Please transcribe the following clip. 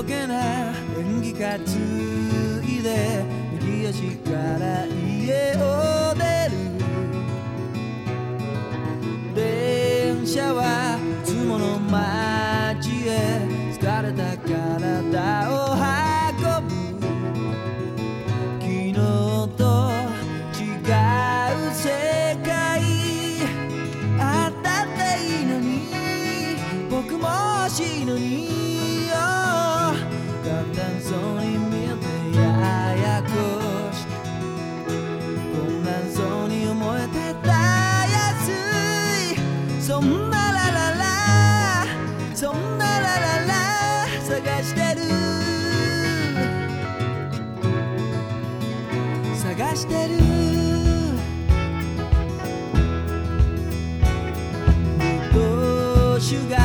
ぼけな演技がついで右足から家を出る。電車はいつもの街へ疲れたから you got.